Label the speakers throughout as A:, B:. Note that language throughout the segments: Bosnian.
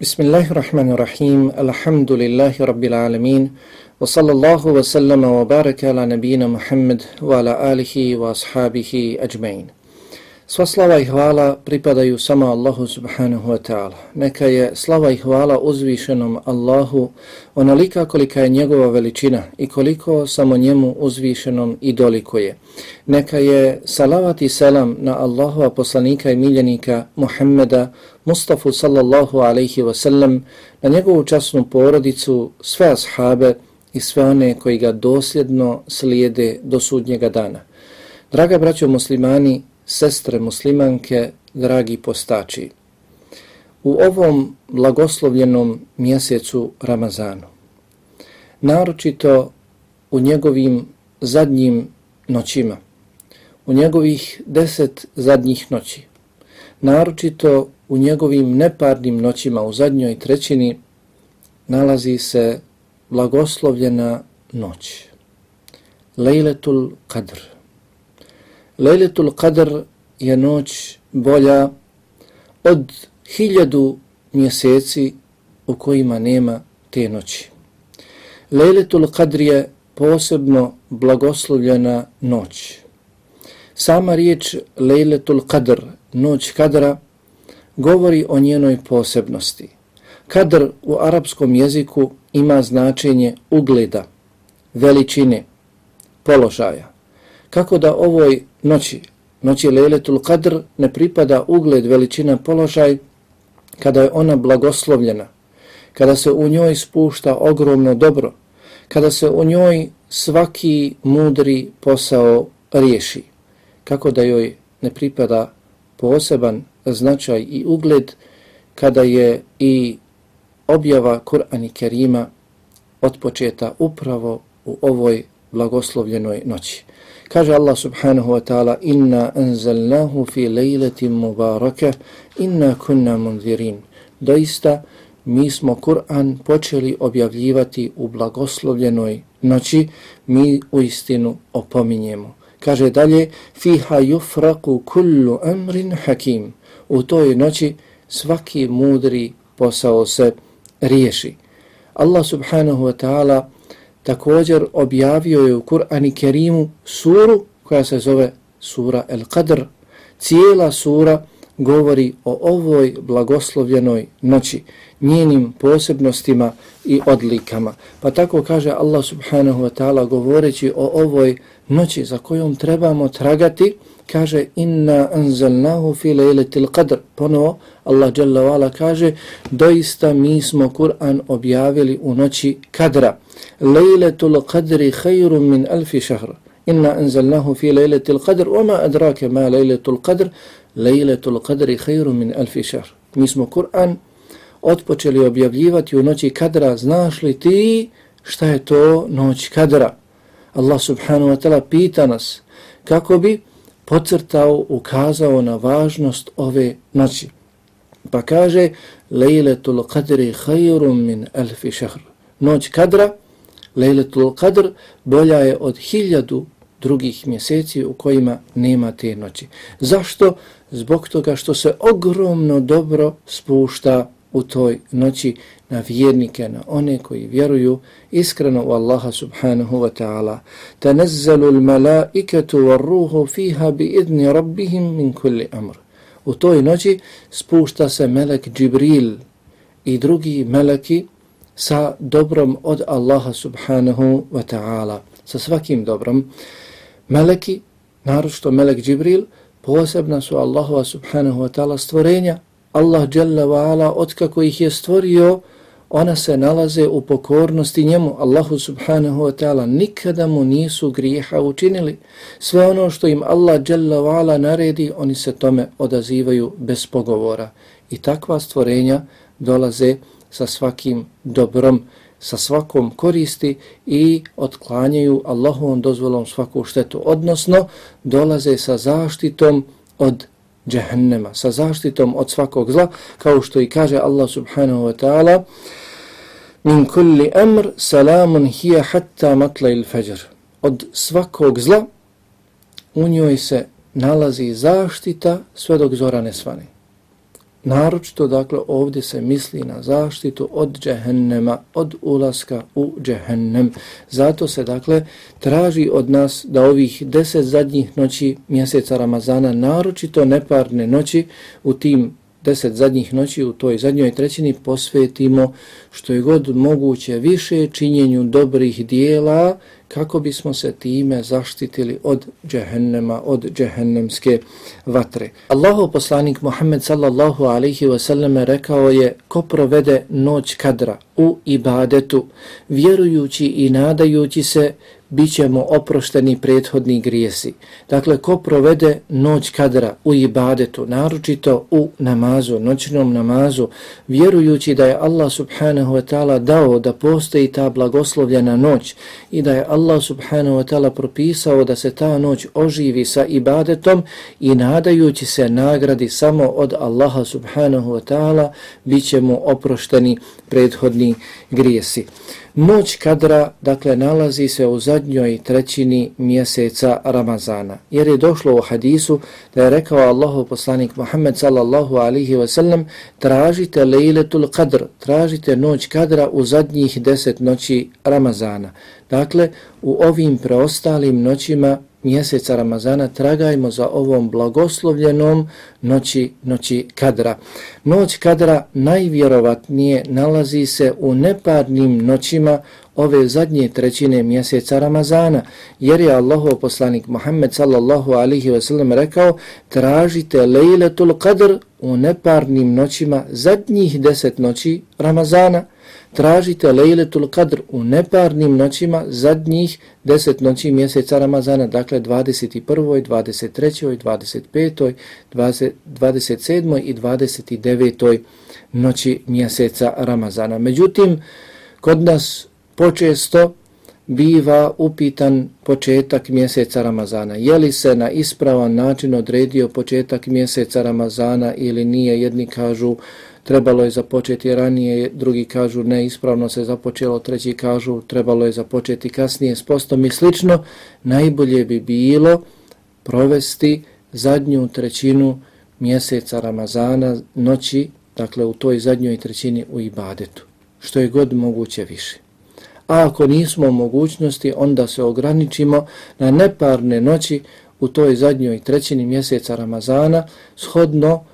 A: بسم الله الرحمن الرحيم الحمد لله رب العالمين وصلى الله وسلم وبارك على نبينا محمد وعلى آله وأصحابه أجمعين Sva slava i hvala pripadaju samo Allahu subhanahu wa ta'ala. Neka je slava i hvala uzvišenom Allahu onolika kolika je njegova veličina i koliko samo njemu uzvišenom i doliko je. Neka je salavat i selam na Allahova poslanika i miljenika Muhammeda Mustafa sallallahu alaihi wa sallam, na njegovu časnu porodicu, sve ashabe i sve one koji ga dosljedno slijede do sudnjega dana. Draga braćo muslimani, sestre muslimanke, dragi postači. U ovom blagoslovljenom mjesecu Ramazanu, naročito u njegovim zadnjim noćima, u njegovih deset zadnjih noći, naročito u njegovim neparnim noćima u zadnjoj trećini, nalazi se blagoslovljena noć. Lejletul Qadr. Lejletul Qadr je noć bolja od hiljadu mjeseci u kojima nema te noći. Lejletul Qadr je posebno blagoslovljena noć. Sama riječ Lejletul Qadr, noć Kadra, govori o njenoj posebnosti. Kadr u arapskom jeziku ima značenje ugleda, veličine, položaja. Kako da ovoj noći, noći Lejletul Qadr, ne pripada ugled, veličina, položaj, kada je ona blagoslovljena, kada se u njoj spušta ogromno dobro, kada se u njoj svaki mudri posao riješi, kako da joj ne pripada poseban značaj i ugled kada je i objava Kur'an i Kerima otpočeta upravo u ovoj blagoslovljenoj noći. Kaže Allah subhanahu wa ta'ala inna anzalnahu fi lejletim mubaraka inna kunna munzirin. Doista mi smo Kur'an počeli objavljivati u blagoslovljenoj noći, mi u istinu opominjemo. Kaže dalje, fiha yufraku kullu amrin hakim. U toj noći svaki mudri posao se riješi. Allah subhanahu wa ta'ala također objavio je u Kur'ani Kerimu suru koja se zove sura El Qadr. Cijela sura govori o ovoj blagoslovljenoj noći, njenim posebnostima i odlikama. Pa tako kaže Allah subhanahu wa ta'ala govoreći o ovoj noći za kojom trebamo tragati, kaže inna anzalnahu fi lejletil qadr. Ponovo Allah jalla wala kaže doista mi smo Kur'an objavili u noći kadra. Lejletul qadri khairum min alfi shahra. Inna anzalnahu fi lejletil qadr. Oma adrake ma lejletul qadr. Lejletul qadri khairum min alfi šahr. Mi smo Kur'an otpočeli objavljivati u noći kadra. Znaš li ti šta je to noć kadra? Allah subhanahu wa ta'ala pita nas kako bi pocrtao, ukazao na važnost ove noći. Pa kaže, lejletul qadri khayrum min elfi šahr. Noć kadra, lejletul qadr, bolja je od hiljadu drugih mjeseci u kojima nema te noći. Zašto? Zbog toga što se ogromno dobro spušta u toj noći na vjernike, na one koji vjeruju iskreno u Allaha subhanahu wa ta'ala. Tanazzalu l-malaikatu var-ruhu fiha bi idni rabbihim min kulli amr. U toj noći spušta se melek Džibril i drugi meleki sa dobrom od Allaha subhanahu wa ta'ala. Sa svakim dobrom. Meleki, naročito melek Džibril, posebna su Allahova subhanahu wa ta'ala stvorenja. Allah jalla wa ala, otkako ih je stvorio, ona se nalaze u pokornosti njemu, Allahu subhanahu wa ta'ala, nikada mu nisu grijeha učinili. Sve ono što im Allah jalla wa'ala naredi, oni se tome odazivaju bez pogovora. I takva stvorenja dolaze sa svakim dobrom, sa svakom koristi i otklanjaju Allahovom dozvolom svaku štetu. Odnosno, dolaze sa zaštitom od džehennema, sa zaštitom od svakog zla, kao što i kaže Allah subhanahu wa ta'ala, min kulli amr salamun hiya hatta matla il fajr. Od svakog zla u njoj se nalazi zaštita sve dok zora ne svane. Naročito, dakle, ovdje se misli na zaštitu od džehennema, od ulaska u džehennem. Zato se, dakle, traži od nas da ovih deset zadnjih noći mjeseca Ramazana, naročito neparne noći u tim deset zadnjih noći u toj zadnjoj trećini posvetimo što je god moguće više činjenju dobrih dijela kako bismo se time zaštitili od džehennema, od džehennemske vatre. Allahu poslanik Muhammed sallallahu alaihi wasallam rekao je ko provede noć kadra u ibadetu, vjerujući i nadajući se bit ćemo oprošteni prethodni grijesi. Dakle, ko provede noć kadra u ibadetu, naročito u namazu, noćnom namazu, vjerujući da je Allah subhanahu wa ta'ala dao da postoji ta blagoslovljena noć i da je Allah subhanahu wa ta'ala propisao da se ta noć oživi sa ibadetom i nadajući se nagradi samo od Allaha subhanahu wa ta'ala, bit ćemo oprošteni prethodni grijesi. Noć kadra, dakle, nalazi se u zadnjoj trećini mjeseca Ramazana. Jer je došlo u hadisu da je rekao Allahu poslanik Muhammed sallallahu alihi wasallam tražite lejletul kadr, tražite noć kadra u zadnjih deset noći Ramazana. Dakle, u ovim preostalim noćima mjeseca Ramazana tragajmo za ovom blagoslovljenom noći, noći kadra. Noć kadra najvjerovatnije nalazi se u neparnim noćima ove zadnje trećine mjeseca Ramazana, jer je Allahov poslanik Muhammed sallallahu alihi wasallam rekao tražite lejletul kadr u neparnim noćima zadnjih deset noći Ramazana tražite lejletul kadr u neparnim noćima zadnjih deset noći mjeseca Ramazana, dakle 21. 23. 25. 20, 27. i 29. noći mjeseca Ramazana. Međutim, kod nas počesto biva upitan početak mjeseca Ramazana. Je li se na ispravan način odredio početak mjeseca Ramazana ili nije? Jedni kažu trebalo je započeti ranije, drugi kažu ne, ispravno se započelo, treći kažu trebalo je započeti kasnije s postom i slično, najbolje bi bilo provesti zadnju trećinu mjeseca Ramazana noći, dakle u toj zadnjoj trećini u ibadetu, što je god moguće više. A ako nismo u mogućnosti, onda se ograničimo na neparne noći u toj zadnjoj trećini mjeseca Ramazana, shodno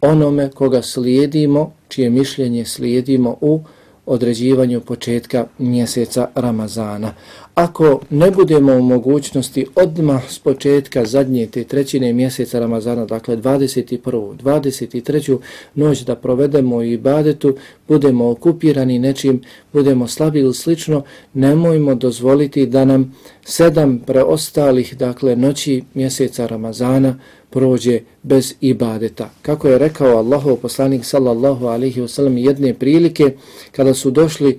A: onome koga slijedimo, čije mišljenje slijedimo u određivanju početka mjeseca Ramazana. Ako ne budemo u mogućnosti odmah s početka zadnje te trećine mjeseca Ramazana, dakle 21. 23. noć da provedemo i badetu, budemo okupirani nečim, budemo slabi ili slično, nemojmo dozvoliti da nam sedam preostalih, dakle noći mjeseca Ramazana prođe bez ibadeta. Kako je rekao Allahov poslanik sallallahu alaihi wasallam jedne prilike kada su došli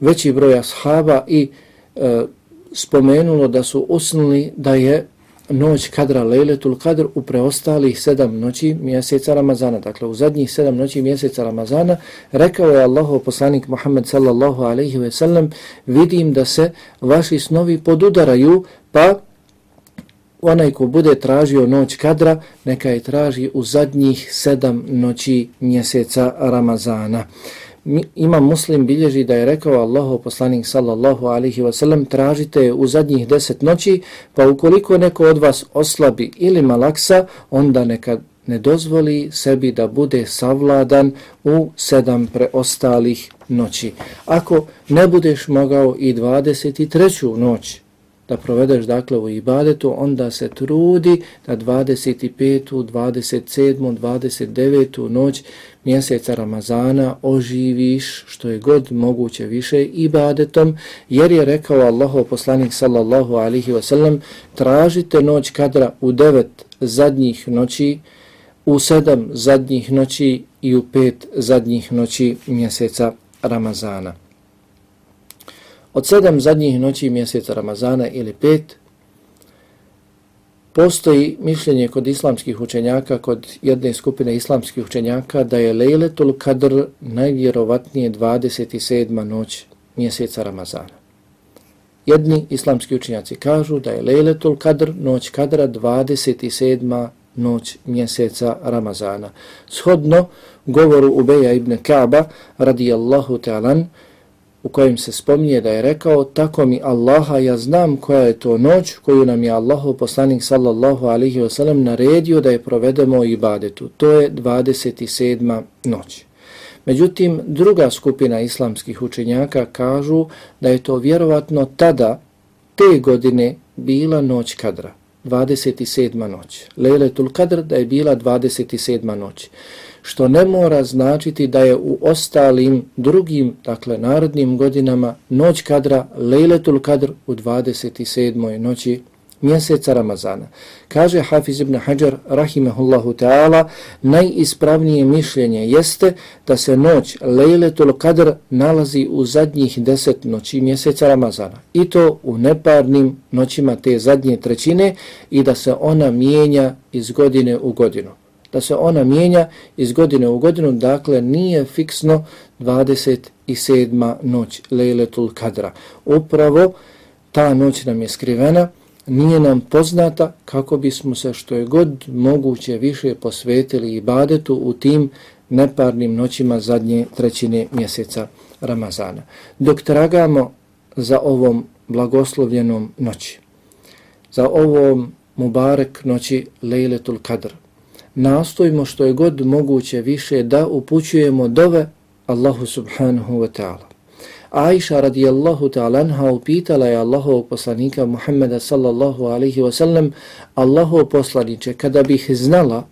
A: veći broj ashaba i e, spomenulo da su usnuli da je noć kadra lejletul kadr u preostalih sedam noći mjeseca Ramazana. Dakle, u zadnjih sedam noći mjeseca Ramazana rekao je Allahov poslanik Muhammed sallallahu alaihi ve sellem vidim da se vaši snovi podudaraju pa onaj ko bude tražio noć kadra neka je traži u zadnjih sedam noći mjeseca Ramazana ima muslim bilježi da je rekao Allahu poslanik sallallahu alihi wasallam tražite u zadnjih deset noći pa ukoliko neko od vas oslabi ili malaksa onda neka ne dozvoli sebi da bude savladan u sedam preostalih noći. Ako ne budeš mogao i 23. noć da provedeš dakle u ibadetu, onda se trudi da 25. 27. 29. noć mjeseca Ramazana oživiš što je god moguće više ibadetom, jer je rekao Allahov poslanik sallallahu alihi wasallam tražite noć kadra u devet zadnjih noći, u sedam zadnjih noći i u pet zadnjih noći mjeseca Ramazana. Od sedam zadnjih noći mjeseca Ramazana ili pet, postoji mišljenje kod islamskih učenjaka, kod jedne skupine islamskih učenjaka, da je Lejletul Kadr najvjerovatnije 27. noć mjeseca Ramazana. Jedni islamski učenjaci kažu da je Lejletul Kadr, noć Kadra, 27. noć mjeseca Ramazana. Shodno govoru Ubeja ibn Kaaba radijallahu ta'alan u kojem se spominje da je rekao tako mi Allaha ja znam koja je to noć koju nam je Allahu poslanik sallallahu alaihi wasallam naredio da je provedemo u ibadetu. To je 27. noć. Međutim, druga skupina islamskih učenjaka kažu da je to vjerovatno tada, te godine, bila noć kadra, 27. noć. Lejletul kadr da je bila 27. noć. Što ne mora značiti da je u ostalim drugim, dakle, narodnim godinama noć kadra, Lejletul kadr u 27. noći mjeseca Ramazana. Kaže Hafiz ibn Hajar, rahimehullahu ta'ala, najispravnije mišljenje jeste da se noć Lejletul Kadr nalazi u zadnjih deset noći mjeseca Ramazana. I to u neparnim noćima te zadnje trećine i da se ona mijenja iz godine u godinu. Da se ona mijenja iz godine u godinu, dakle nije fiksno 27. noć Lejletul Kadra. Upravo ta noć nam je skrivena, nije nam poznata kako bismo se što je god moguće više posvetili ibadetu u tim neparnim noćima zadnje trećine mjeseca Ramazana. Dok tragamo za ovom blagoslovljenom noći, za ovom Mubarek noći Lejletul Kadr, nastojimo što je god moguće više da upućujemo dove Allahu subhanahu wa ta'ala. Aisha radijallahu ta'ala anha upitala je Allahov poslanika Muhammeda sallallahu alaihi wa sallam Allahov poslaniče, kada bih znala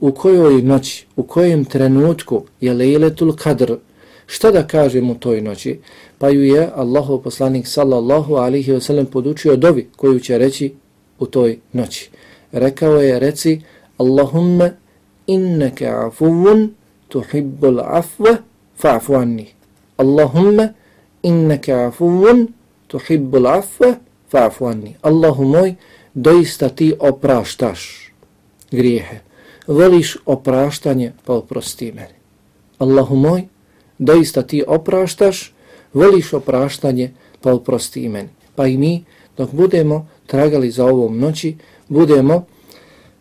A: u kojoj noći, u kojem trenutku je lejletul kadr, šta da kažem u toj noći? Pa ju je Allahov poslanik sallallahu alaihi wa sallam podučio dovi koju će reći u toj noći. Rekao je, reci, Allahumma innaka afuvun tuhibbul afve fa'fu anni. Allahumma innaka afuvun tuhibbul afve fa'fu anni. Allahu moj, doista ti opraštaš grijehe. Voliš opraštanje, pa oprosti meni. Allahu moj, doista ti opraštaš, voliš opraštanje, pa oprosti meni. Pa i mi, dok budemo tragali za ovom noći, budemo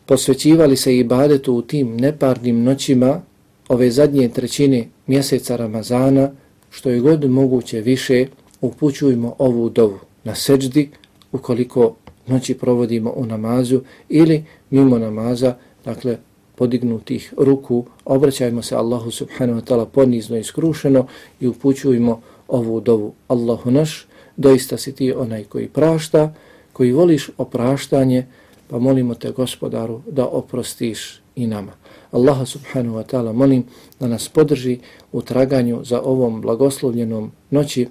A: posvećivali se ibadetu u tim neparnim noćima ove zadnje trećine mjeseca Ramazana, što je god moguće više upućujemo ovu dovu na seđdi ukoliko noći provodimo u namazu ili mimo namaza, dakle podignutih ruku, obraćajmo se Allahu subhanahu wa ta'ala ponizno i skrušeno i upućujemo ovu dovu. Allahu naš, doista si ti onaj koji prašta, koji voliš opraštanje, pa molimo te gospodaru da oprostiš i nama. Allaha subhanahu wa ta'ala molim da nas podrži u traganju za ovom blagoslovljenom noći,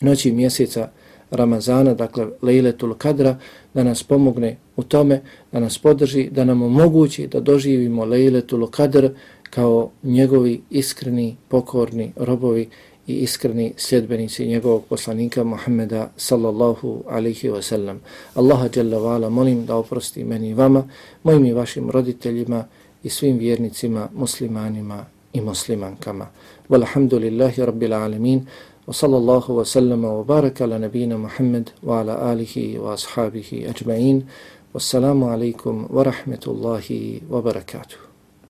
A: noći mjeseca Ramazana, dakle Lejletul Kadra, da nas pomogne u tome, da nas podrži, da nam omogući da doživimo Lejletul Kadr kao njegovi iskreni, pokorni robovi i iskreni sljedbenici njegovog poslanika Muhammeda sallallahu alaihi wa sallam. Allaha jalla vala molim da oprosti meni i vama, mojim i vašim roditeljima i svim vjernicima, muslimanima i muslimankama. Walhamdulillahi rabbil alamin wa sallallahu wa sallama wa baraka la nabina Muhammed wa ala alihi wa ashabihi ajma'in. Wassalamu